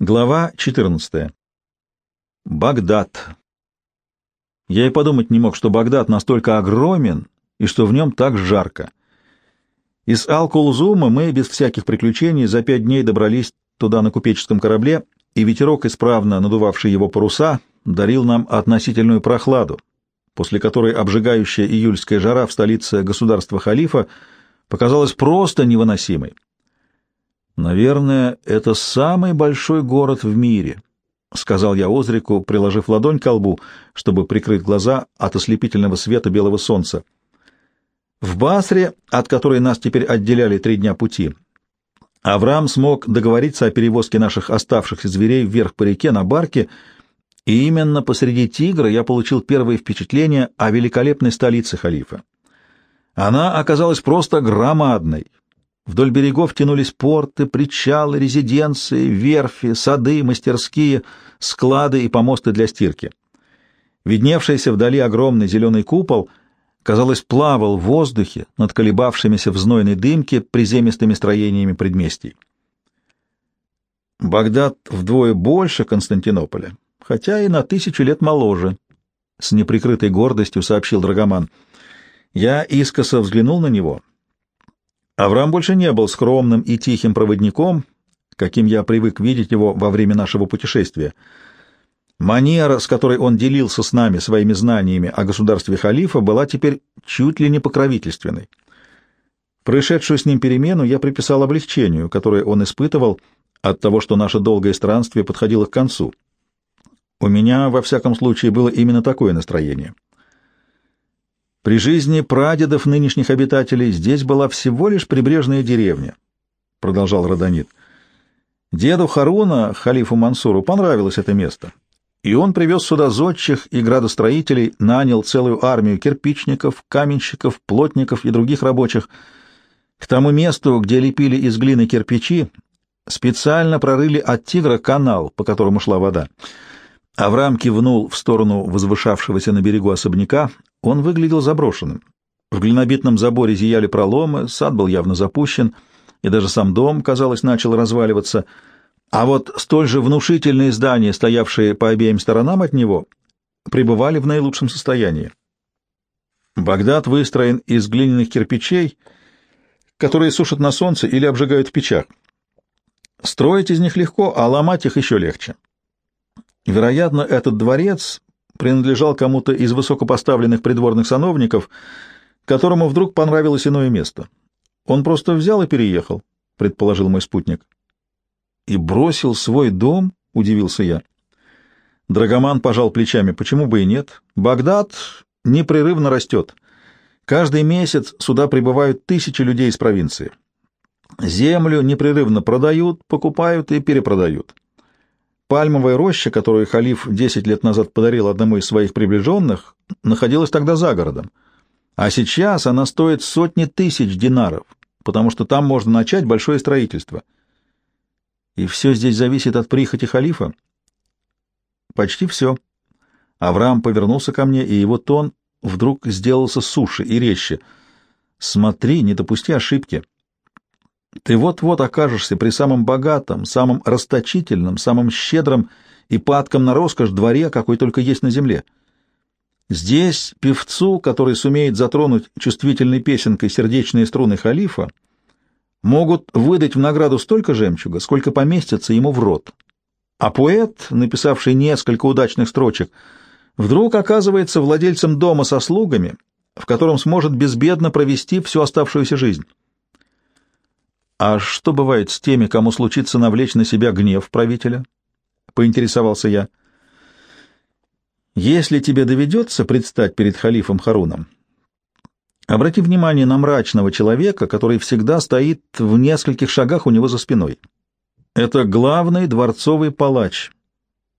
Глава 14. Багдад. Я и подумать не мог, что Багдад настолько огромен и что в нем так жарко. Из Ал-Кулзума мы без всяких приключений за пять дней добрались туда на купеческом корабле, и ветерок, исправно надувавший его паруса, дарил нам относительную прохладу, после которой обжигающая июльская жара в столице государства халифа показалась просто невыносимой. «Наверное, это самый большой город в мире», — сказал я Озрику, приложив ладонь к лбу, чтобы прикрыть глаза от ослепительного света белого солнца. В Басре, от которой нас теперь отделяли три дня пути, Авраам смог договориться о перевозке наших оставшихся зверей вверх по реке на барке, и именно посреди Тигра я получил первые впечатления о великолепной столице халифа. Она оказалась просто громадной, Вдоль берегов тянулись порты, причалы, резиденции, верфи, сады, мастерские, склады и помосты для стирки. Видневшийся вдали огромный зеленый купол, казалось, плавал в воздухе над колебавшимися в знойной дымке приземистыми строениями предместий. Багдад вдвое больше Константинополя, хотя и на тысячу лет моложе, — с неприкрытой гордостью сообщил Драгоман. Я искоса взглянул на него — Авраам больше не был скромным и тихим проводником, каким я привык видеть его во время нашего путешествия. Манера, с которой он делился с нами своими знаниями о государстве халифа, была теперь чуть ли не покровительственной. Происшедшую с ним перемену я приписал облегчению, которое он испытывал от того, что наше долгое странствие подходило к концу. У меня, во всяком случае, было именно такое настроение. При жизни прадедов нынешних обитателей здесь была всего лишь прибрежная деревня, — продолжал Родонит. Деду Харуна, халифу Мансуру, понравилось это место, и он привез сюда зодчих и градостроителей, нанял целую армию кирпичников, каменщиков, плотников и других рабочих. К тому месту, где лепили из глины кирпичи, специально прорыли от Тигра канал, по которому шла вода. Авраам кивнул в сторону возвышавшегося на берегу особняка, он выглядел заброшенным. В глинобитном заборе зияли проломы, сад был явно запущен, и даже сам дом, казалось, начал разваливаться. А вот столь же внушительные здания, стоявшие по обеим сторонам от него, пребывали в наилучшем состоянии. Багдад выстроен из глиняных кирпичей, которые сушат на солнце или обжигают в печах. Строить из них легко, а ломать их еще легче. Вероятно, этот дворец принадлежал кому-то из высокопоставленных придворных сановников, которому вдруг понравилось иное место. Он просто взял и переехал, — предположил мой спутник. — И бросил свой дом? — удивился я. Драгоман пожал плечами. Почему бы и нет? Багдад непрерывно растет. Каждый месяц сюда прибывают тысячи людей из провинции. Землю непрерывно продают, покупают и перепродают. Пальмовая роща, которую халиф десять лет назад подарил одному из своих приближенных, находилась тогда за городом. А сейчас она стоит сотни тысяч динаров, потому что там можно начать большое строительство. И все здесь зависит от прихоти халифа? Почти все. Авраам повернулся ко мне, и его тон вдруг сделался суше и резче. «Смотри, не допусти ошибки. Ты вот-вот окажешься при самом богатом, самом расточительном, самом щедром и падком на роскошь дворе, какой только есть на земле. Здесь певцу, который сумеет затронуть чувствительной песенкой сердечные струны халифа, могут выдать в награду столько жемчуга, сколько поместится ему в рот. А поэт, написавший несколько удачных строчек, вдруг оказывается владельцем дома со слугами, в котором сможет безбедно провести всю оставшуюся жизнь. «А что бывает с теми, кому случится навлечь на себя гнев правителя?» — поинтересовался я. «Если тебе доведется предстать перед халифом Харуном, обрати внимание на мрачного человека, который всегда стоит в нескольких шагах у него за спиной. Это главный дворцовый палач.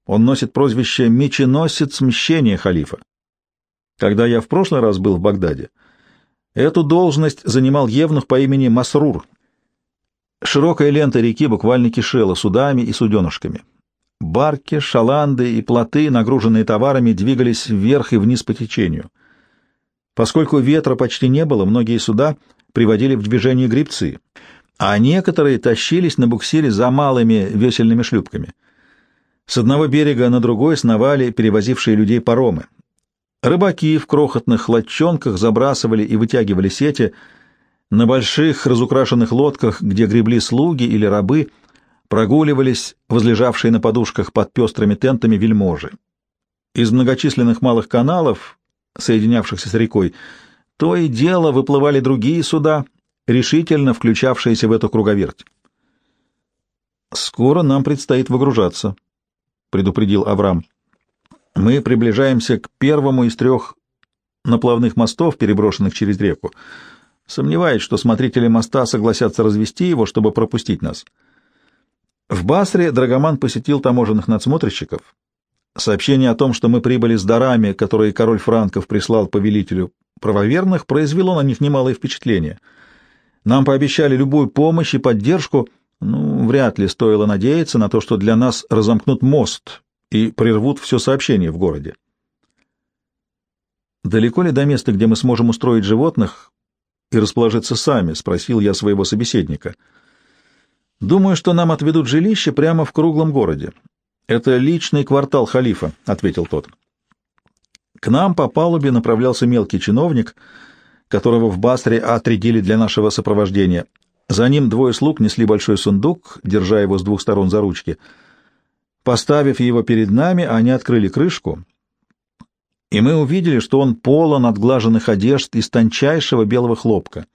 Он носит прозвище «меченосец мщения халифа». Когда я в прошлый раз был в Багдаде, эту должность занимал евнух по имени Масрур, Широкая лента реки буквально кишела судами и суденышками. Барки, шаланды и плоты, нагруженные товарами, двигались вверх и вниз по течению. Поскольку ветра почти не было, многие суда приводили в движение грибцы, а некоторые тащились на буксире за малыми весельными шлюпками — С одного берега на другой сновали перевозившие людей паромы. Рыбаки в крохотных лодчонках забрасывали и вытягивали сети. На больших разукрашенных лодках, где гребли слуги или рабы, прогуливались возлежавшие на подушках под пестрыми тентами вельможи. Из многочисленных малых каналов, соединявшихся с рекой, то и дело выплывали другие суда, решительно включавшиеся в эту круговерть. «Скоро нам предстоит выгружаться», — предупредил Авраам. «Мы приближаемся к первому из трех наплавных мостов, переброшенных через реку. Сомневаюсь, что смотрители моста согласятся развести его, чтобы пропустить нас». В Басре Драгоман посетил таможенных надсмотрщиков. Сообщение о том, что мы прибыли с дарами, которые король Франков прислал повелителю правоверных, произвело на них немалое впечатление. Нам пообещали любую помощь и поддержку, ну, вряд ли стоило надеяться на то, что для нас разомкнут мост и прервут все сообщение в городе. «Далеко ли до места, где мы сможем устроить животных и расположиться сами?» — спросил я своего собеседника. «Думаю, что нам отведут жилище прямо в круглом городе. Это личный квартал халифа», — ответил тот. К нам по палубе направлялся мелкий чиновник, которого в Басре отрядили для нашего сопровождения. За ним двое слуг несли большой сундук, держа его с двух сторон за ручки. Поставив его перед нами, они открыли крышку, и мы увидели, что он полон отглаженных одежд из тончайшего белого хлопка.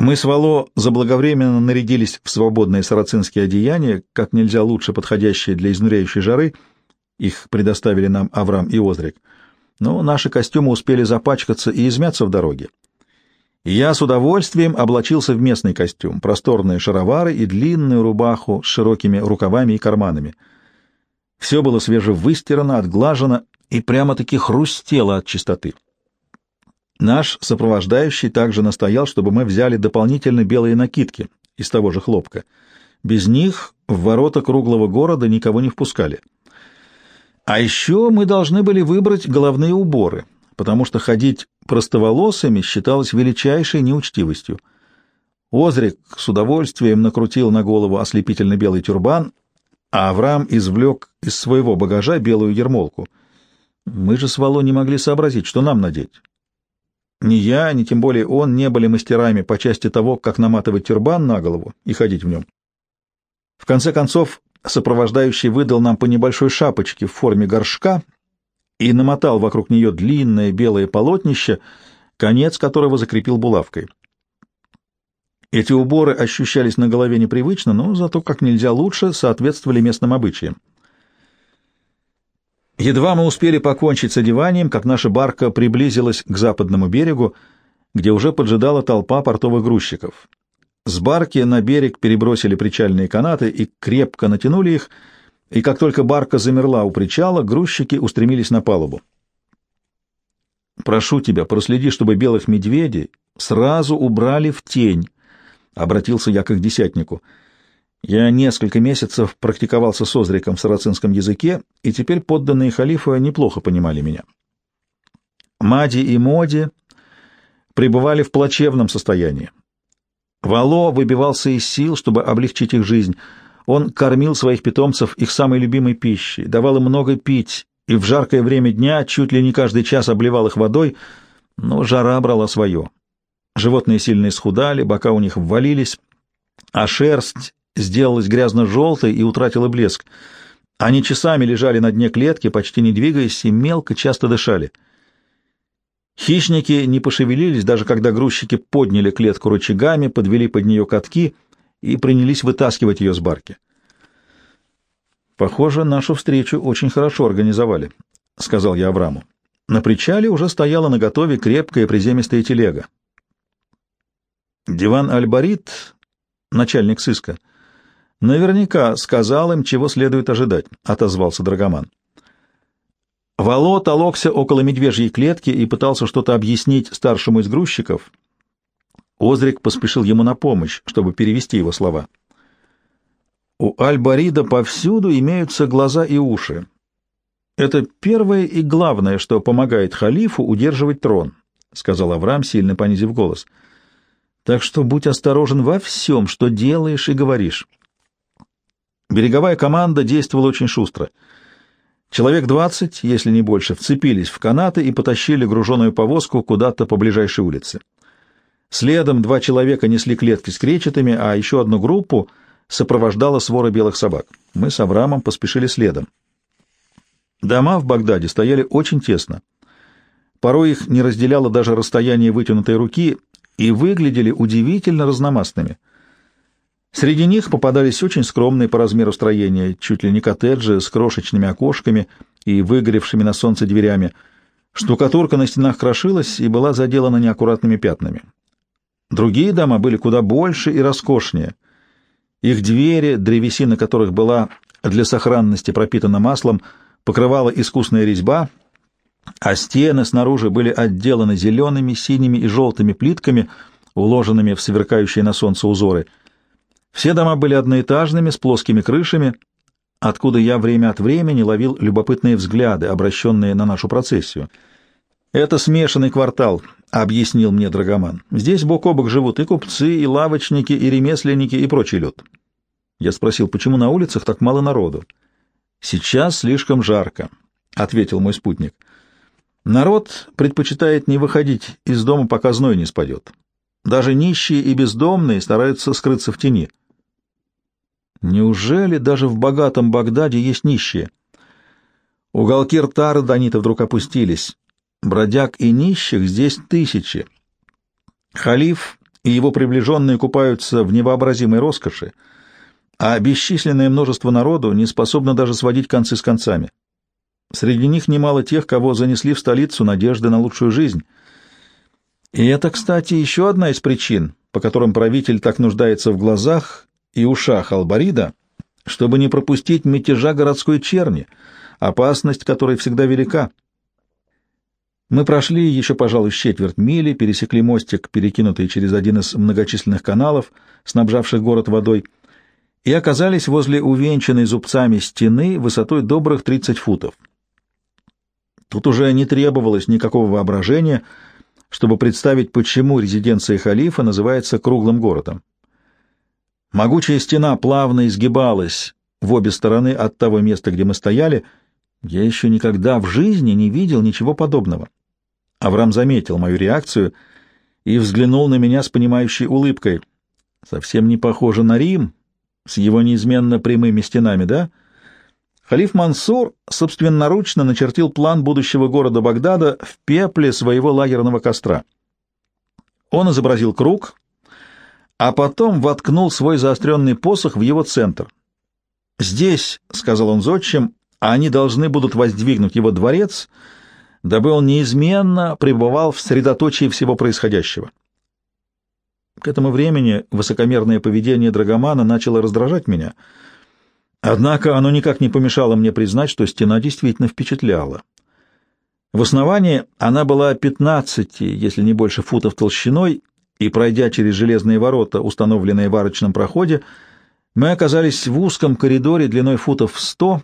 Мы с Вало заблаговременно нарядились в свободные сарацинские одеяния, как нельзя лучше подходящие для изнуряющей жары, их предоставили нам Авраам и Озрик, но наши костюмы успели запачкаться и измяться в дороге я с удовольствием облачился в местный костюм, просторные шаровары и длинную рубаху с широкими рукавами и карманами. Все было свежевыстирано, отглажено и прямо-таки хрустело от чистоты. Наш сопровождающий также настоял, чтобы мы взяли дополнительно белые накидки из того же хлопка. Без них в ворота круглого города никого не впускали. А еще мы должны были выбрать головные уборы — потому что ходить простоволосыми считалось величайшей неучтивостью. Озрик с удовольствием накрутил на голову ослепительно белый тюрбан, а Авраам извлек из своего багажа белую ермолку. Мы же с Вало не могли сообразить, что нам надеть. Ни я, ни тем более он не были мастерами по части того, как наматывать тюрбан на голову и ходить в нем. В конце концов, сопровождающий выдал нам по небольшой шапочке в форме горшка — и намотал вокруг нее длинное белое полотнище, конец которого закрепил булавкой. Эти уборы ощущались на голове непривычно, но зато как нельзя лучше соответствовали местным обычаям. Едва мы успели покончить с одеванием, как наша барка приблизилась к западному берегу, где уже поджидала толпа портовых грузчиков. С барки на берег перебросили причальные канаты и крепко натянули их, и как только барка замерла у причала, грузчики устремились на палубу. «Прошу тебя, проследи, чтобы белых медведей сразу убрали в тень», — обратился я к десятнику. Я несколько месяцев практиковался с Озриком в сарацинском языке, и теперь подданные халифа неплохо понимали меня. Мади и Моди пребывали в плачевном состоянии. Вало выбивался из сил, чтобы облегчить их жизнь — он кормил своих питомцев их самой любимой пищей, давал им много пить, и в жаркое время дня чуть ли не каждый час обливал их водой, но жара брала свое. Животные сильно исхудали, бока у них ввалились, а шерсть сделалась грязно-желтой и утратила блеск. Они часами лежали на дне клетки, почти не двигаясь, и мелко часто дышали. Хищники не пошевелились, даже когда грузчики подняли клетку рычагами, подвели под нее катки — и принялись вытаскивать ее с барки. «Похоже, нашу встречу очень хорошо организовали», — сказал я Авраму. На причале уже стояла наготове крепкая приземистая телега. Диван Альбарит, начальник сыска, наверняка сказал им, чего следует ожидать, — отозвался Драгоман. Вало толокся около медвежьей клетки и пытался что-то объяснить старшему из грузчиков — Озрик поспешил ему на помощь, чтобы перевести его слова. «У Аль-Барида повсюду имеются глаза и уши. Это первое и главное, что помогает халифу удерживать трон», — сказал Авраам, сильно понизив голос. «Так что будь осторожен во всем, что делаешь и говоришь». Береговая команда действовала очень шустро. Человек двадцать, если не больше, вцепились в канаты и потащили груженую повозку куда-то по ближайшей улице. Следом два человека несли клетки с кречетами, а еще одну группу сопровождала свора белых собак. Мы с Авраамом поспешили следом. Дома в Багдаде стояли очень тесно. Порой их не разделяло даже расстояние вытянутой руки и выглядели удивительно разномастными. Среди них попадались очень скромные по размеру строения, чуть ли не коттеджи с крошечными окошками и выгоревшими на солнце дверями. Штукатурка на стенах крошилась и была заделана неаккуратными пятнами. Другие дома были куда больше и роскошнее. Их двери, древесина которых была для сохранности пропитана маслом, покрывала искусная резьба, а стены снаружи были отделаны зелеными, синими и желтыми плитками, уложенными в сверкающие на солнце узоры. Все дома были одноэтажными, с плоскими крышами, откуда я время от времени ловил любопытные взгляды, обращенные на нашу процессию. «Это смешанный квартал», — объяснил мне Драгоман. «Здесь бок о бок живут и купцы, и лавочники, и ремесленники, и прочий люд». Я спросил, почему на улицах так мало народу. «Сейчас слишком жарко», — ответил мой спутник. «Народ предпочитает не выходить из дома, пока зной не спадет. Даже нищие и бездомные стараются скрыться в тени». «Неужели даже в богатом Багдаде есть нищие?» Уголки рта Родонита вдруг опустились. Бродяг и нищих здесь тысячи. Халиф и его приближенные купаются в невообразимой роскоши, а бесчисленное множество народу не способно даже сводить концы с концами. Среди них немало тех, кого занесли в столицу надежды на лучшую жизнь. И это, кстати, еще одна из причин, по которым правитель так нуждается в глазах и ушах Албарида, чтобы не пропустить мятежа городской черни, опасность которой всегда велика. Мы прошли еще, пожалуй, четверть мили, пересекли мостик, перекинутый через один из многочисленных каналов, снабжавших город водой, и оказались возле увенчанной зубцами стены высотой добрых 30 футов. Тут уже не требовалось никакого воображения, чтобы представить, почему резиденция халифа называется круглым городом. Могучая стена плавно изгибалась в обе стороны от того места, где мы стояли. Я еще никогда в жизни не видел ничего подобного. Авраам заметил мою реакцию и взглянул на меня с понимающей улыбкой. Совсем не похоже на Рим, с его неизменно прямыми стенами, да? Халиф Мансур собственноручно начертил план будущего города Багдада в пепле своего лагерного костра. Он изобразил круг, а потом воткнул свой заостренный посох в его центр. «Здесь», — сказал он зодчим, — «они должны будут воздвигнуть его дворец», дабы он неизменно пребывал в средоточии всего происходящего. К этому времени высокомерное поведение Драгомана начало раздражать меня, однако оно никак не помешало мне признать, что стена действительно впечатляла. В основании она была 15, если не больше футов толщиной, и, пройдя через железные ворота, установленные в арочном проходе, мы оказались в узком коридоре длиной футов в сто,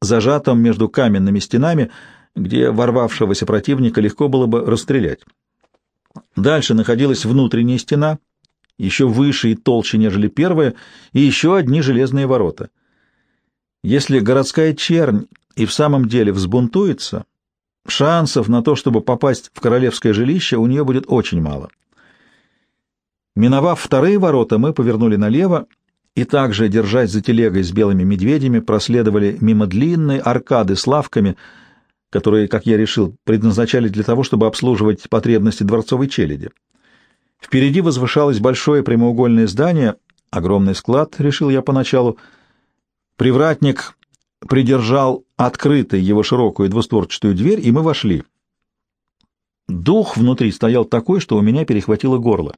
зажатом между каменными стенами, где ворвавшегося противника легко было бы расстрелять. Дальше находилась внутренняя стена, еще выше и толще, нежели первая, и еще одни железные ворота. Если городская чернь и в самом деле взбунтуется, шансов на то, чтобы попасть в королевское жилище, у нее будет очень мало. Миновав вторые ворота, мы повернули налево и также, держась за телегой с белыми медведями, проследовали мимо длинной аркады с лавками, которые, как я решил, предназначались для того, чтобы обслуживать потребности дворцовой челяди. Впереди возвышалось большое прямоугольное здание, огромный склад, решил я поначалу. Привратник придержал открытой его широкую двустворчатую дверь, и мы вошли. Дух внутри стоял такой, что у меня перехватило горло.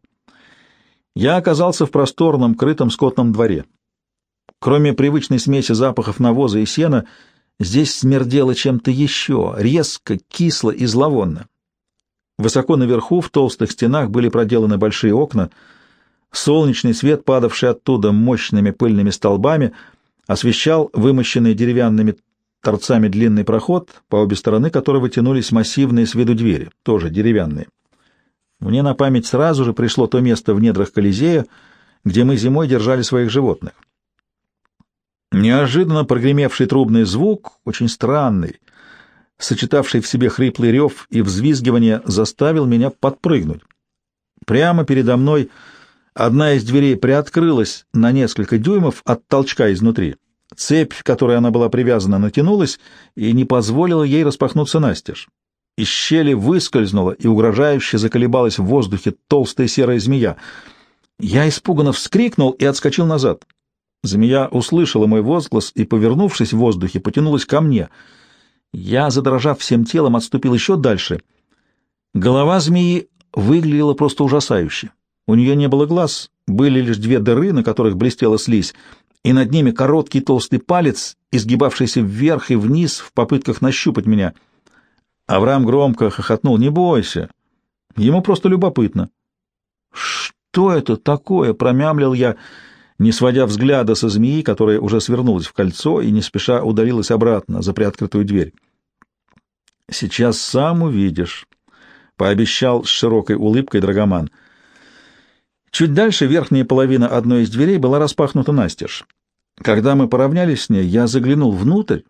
Я оказался в просторном, крытом скотном дворе. Кроме привычной смеси запахов навоза и сена — Здесь смердело чем-то еще, резко, кисло и зловонно. Высоко наверху, в толстых стенах, были проделаны большие окна. Солнечный свет, падавший оттуда мощными пыльными столбами, освещал вымощенный деревянными торцами длинный проход, по обе стороны которого тянулись массивные с виду двери, тоже деревянные. Мне на память сразу же пришло то место в недрах Колизея, где мы зимой держали своих животных. Неожиданно прогремевший трубный звук, очень странный, сочетавший в себе хриплый рев и взвизгивание, заставил меня подпрыгнуть. Прямо передо мной одна из дверей приоткрылась на несколько дюймов от толчка изнутри. Цепь, к которой она была привязана, натянулась и не позволила ей распахнуться настежь. Из щели выскользнула и угрожающе заколебалась в воздухе толстая серая змея. Я испуганно вскрикнул и отскочил назад. Змея услышала мой возглас и, повернувшись в воздухе, потянулась ко мне. Я, задрожав всем телом, отступил еще дальше. Голова змеи выглядела просто ужасающе. У нее не было глаз, были лишь две дыры, на которых блестела слизь, и над ними короткий толстый палец, изгибавшийся вверх и вниз в попытках нащупать меня. Авраам громко хохотнул. «Не бойся. Ему просто любопытно». «Что это такое?» — промямлил я, не сводя взгляда со змеи, которая уже свернулась в кольцо и не спеша удалилась обратно за приоткрытую дверь. «Сейчас сам увидишь», — пообещал с широкой улыбкой Драгоман. — Чуть дальше верхняя половина одной из дверей была распахнута настежь. Когда мы поравнялись с ней, я заглянул внутрь,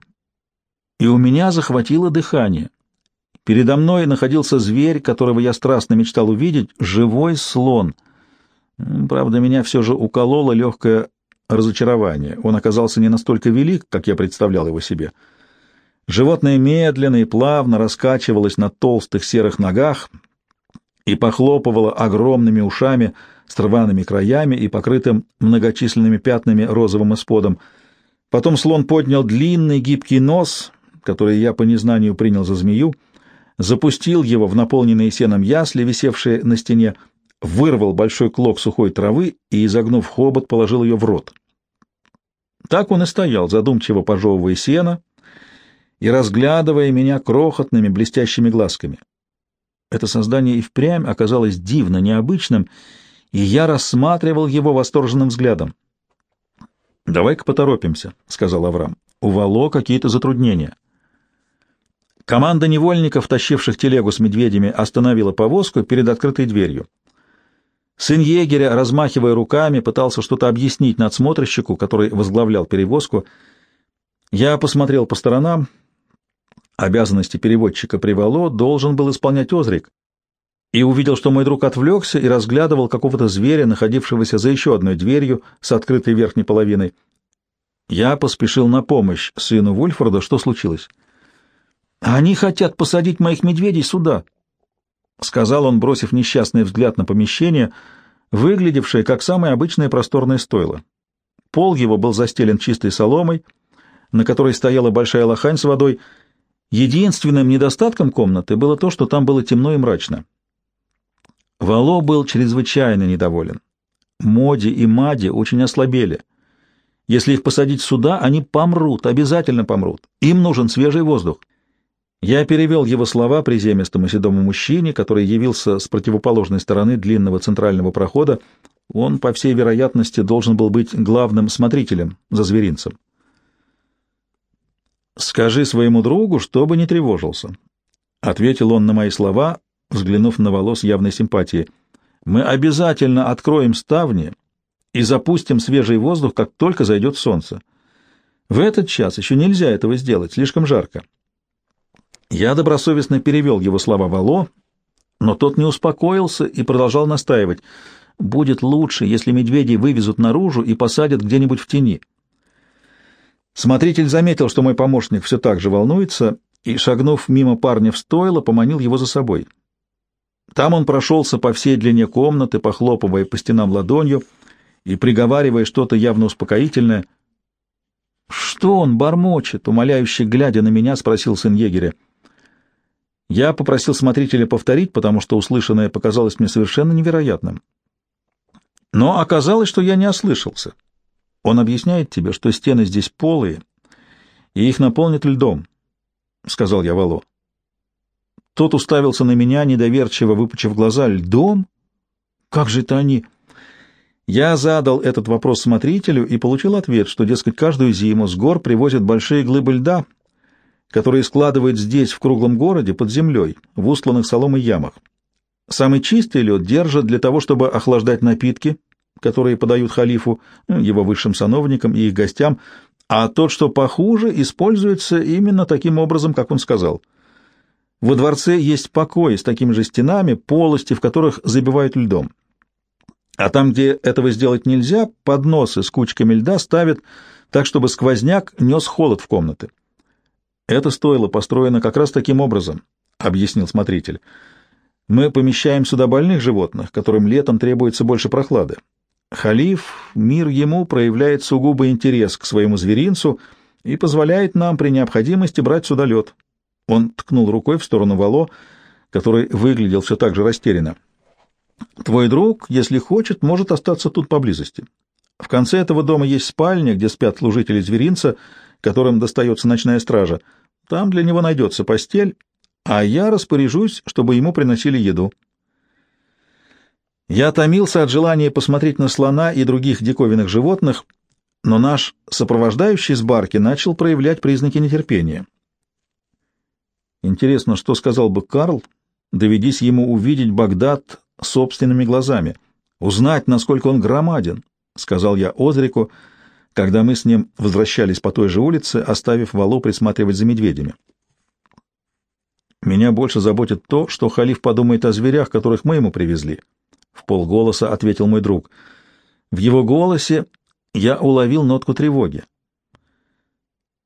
и у меня захватило дыхание. Передо мной находился зверь, которого я страстно мечтал увидеть, живой слон. Правда, меня все же укололо легкое разочарование. Он оказался не настолько велик, как я представлял его себе. Животное медленно и плавно раскачивалось на толстых серых ногах и похлопывало огромными ушами — с рваными краями и покрытым многочисленными пятнами розовым исподом. Потом слон поднял длинный гибкий нос, который я по незнанию принял за змею, запустил его в наполненные сеном ясли, висевшие на стене, вырвал большой клок сухой травы и, изогнув хобот, положил ее в рот. Так он и стоял, задумчиво пожевывая сено и разглядывая меня крохотными блестящими глазками. Это создание и впрямь оказалось дивно необычным и я рассматривал его восторженным взглядом. «Давай-ка поторопимся», — сказал Авраам. «У Вало какие-то затруднения». Команда невольников, тащивших телегу с медведями, остановила повозку перед открытой дверью. Сын егеря, размахивая руками, пытался что-то объяснить надсмотрщику, который возглавлял перевозку. Я посмотрел по сторонам. Обязанности переводчика Привало должен был исполнять Озрик, и увидел, что мой друг отвлекся и разглядывал какого-то зверя, находившегося за еще одной дверью с открытой верхней половиной. Я поспешил на помощь сыну Вульфорда. Что случилось? «Они хотят посадить моих медведей сюда», — сказал он, бросив несчастный взгляд на помещение, выглядевшее как самое обычное просторное стойло. Пол его был застелен чистой соломой, на которой стояла большая лохань с водой. Единственным недостатком комнаты было то, что там было темно и мрачно. Вало был чрезвычайно недоволен. Моди и Мади очень ослабели. Если их посадить сюда, они помрут, обязательно помрут. Им нужен свежий воздух. Я перевел его слова приземистому седому мужчине, который явился с противоположной стороны длинного центрального прохода. Он, по всей вероятности, должен был быть главным смотрителем за зверинцем. «Скажи своему другу, чтобы не тревожился», — ответил он на мои слова, взглянув на волос явной симпатии. «Мы обязательно откроем ставни и запустим свежий воздух, как только зайдет солнце. В этот час еще нельзя этого сделать, слишком жарко». Я добросовестно перевел его слова Вало, но тот не успокоился и продолжал настаивать. «Будет лучше, если медведей вывезут наружу и посадят где-нибудь в тени». Смотритель заметил, что мой помощник все так же волнуется, и, шагнув мимо парня в стойло, поманил его за собой. Там он прошелся по всей длине комнаты, похлопывая по стенам ладонью и приговаривая что-то явно успокоительное. «Что он бормочет?» — умоляюще глядя на меня, спросил сын егеря. Я попросил смотрителя повторить, потому что услышанное показалось мне совершенно невероятным. Но оказалось, что я не ослышался. Он объясняет тебе, что стены здесь полые, и их наполнит льдом, — сказал я Вало. Тот уставился на меня, недоверчиво выпучив глаза. «Льдом? Как же это они?» Я задал этот вопрос смотрителю и получил ответ, что, дескать, каждую зиму с гор привозят большие глыбы льда, которые складывают здесь, в круглом городе, под землей, в устланных соломой ямах. Самый чистый лед держат для того, чтобы охлаждать напитки, которые подают халифу, ну, его высшим сановникам и их гостям, а тот, что похуже, используется именно таким образом, как он сказал. Во дворце есть покои с такими же стенами, полости, в которых забивают льдом. А там, где этого сделать нельзя, подносы с кучками льда ставят так, чтобы сквозняк нес холод в комнаты. Это стоило построено как раз таким образом, — объяснил смотритель. Мы помещаем сюда больных животных, которым летом требуется больше прохлады. Халиф, мир ему, проявляет сугубый интерес к своему зверинцу и позволяет нам при необходимости брать сюда лед. Он ткнул рукой в сторону Вало, который выглядел все так же растерянно. Твой друг, если хочет, может остаться тут поблизости. В конце этого дома есть спальня, где спят служители зверинца, которым достается ночная стража. Там для него найдется постель, а я распоряжусь, чтобы ему приносили еду. Я томился от желания посмотреть на слона и других диковинных животных, но наш сопровождающий с барки начал проявлять признаки нетерпения. Интересно, что сказал бы Карл, доведись ему увидеть Багдад собственными глазами, узнать, насколько он громаден, — сказал я Озрику, когда мы с ним возвращались по той же улице, оставив Валу присматривать за медведями. Меня больше заботит то, что халиф подумает о зверях, которых мы ему привезли, — в полголоса ответил мой друг. В его голосе я уловил нотку тревоги.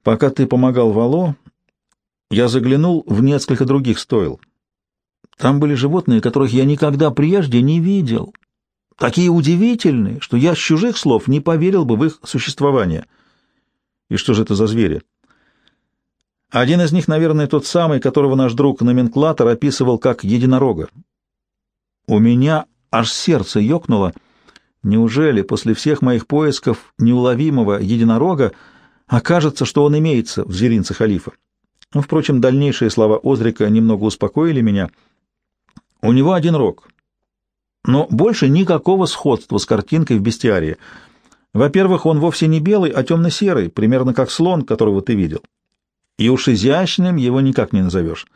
Пока ты помогал Вало, я заглянул в несколько других стоил. Там были животные, которых я никогда прежде не видел. Такие удивительные, что я с чужих слов не поверил бы в их существование. И что же это за звери? Один из них, наверное, тот самый, которого наш друг-номенклатор описывал как единорога. У меня аж сердце ёкнуло. Неужели после всех моих поисков неуловимого единорога окажется, что он имеется в зверинце халифа? Впрочем, дальнейшие слова Озрика немного успокоили меня. У него один рог, но больше никакого сходства с картинкой в бестиарии. Во-первых, он вовсе не белый, а темно-серый, примерно как слон, которого ты видел. И уж изящным его никак не назовешь.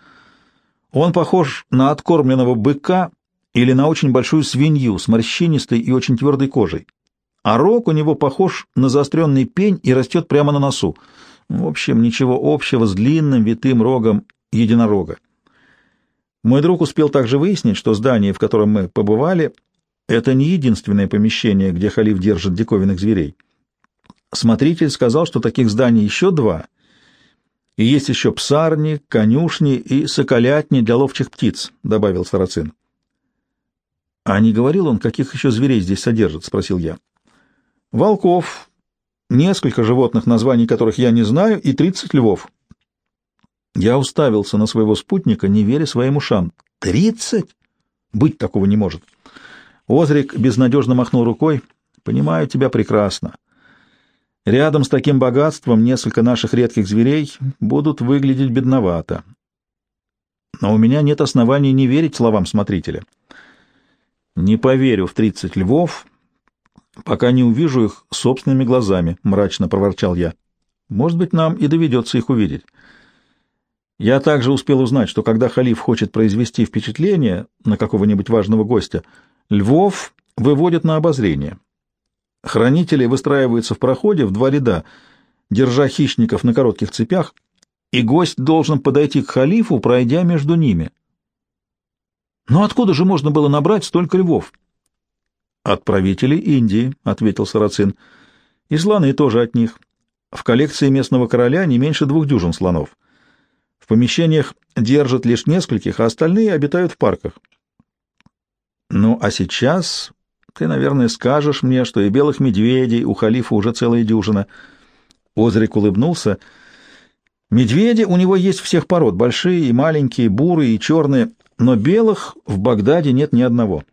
Он похож на откормленного быка или на очень большую свинью с морщинистой и очень твердой кожей. А рог у него похож на заостренный пень и растет прямо на носу. В общем, ничего общего с длинным витым рогом единорога. Мой друг успел также выяснить, что здание, в котором мы побывали, это не единственное помещение, где халиф держит диковинных зверей. Смотритель сказал, что таких зданий еще два, и есть еще псарни, конюшни и соколятни для ловчих птиц, — добавил Сарацин. — А не говорил он, каких еще зверей здесь содержат? — спросил я. — Волков, несколько животных, названий которых я не знаю, и тридцать львов. Я уставился на своего спутника, не веря своим ушам. «Тридцать? Быть такого не может!» Озрик безнадежно махнул рукой. «Понимаю тебя прекрасно. Рядом с таким богатством несколько наших редких зверей будут выглядеть бедновато. Но у меня нет оснований не верить словам смотрителя. Не поверю в тридцать львов, пока не увижу их собственными глазами», — мрачно проворчал я. «Может быть, нам и доведется их увидеть». Я также успел узнать, что когда халиф хочет произвести впечатление на какого-нибудь важного гостя, львов выводят на обозрение. Хранители выстраиваются в проходе в два ряда, держа хищников на коротких цепях, и гость должен подойти к халифу, пройдя между ними. Но откуда же можно было набрать столько львов? От правителей Индии, — ответил Сарацин. И слоны тоже от них. В коллекции местного короля не меньше двух дюжин слонов. Помещениях держат лишь нескольких, а остальные обитают в парках. Ну, а сейчас ты, наверное, скажешь мне, что и белых медведей у халифа уже целая дюжина. Озрик улыбнулся. Медведи у него есть всех пород, большие и маленькие, бурые и черные, но белых в Багдаде нет ни одного.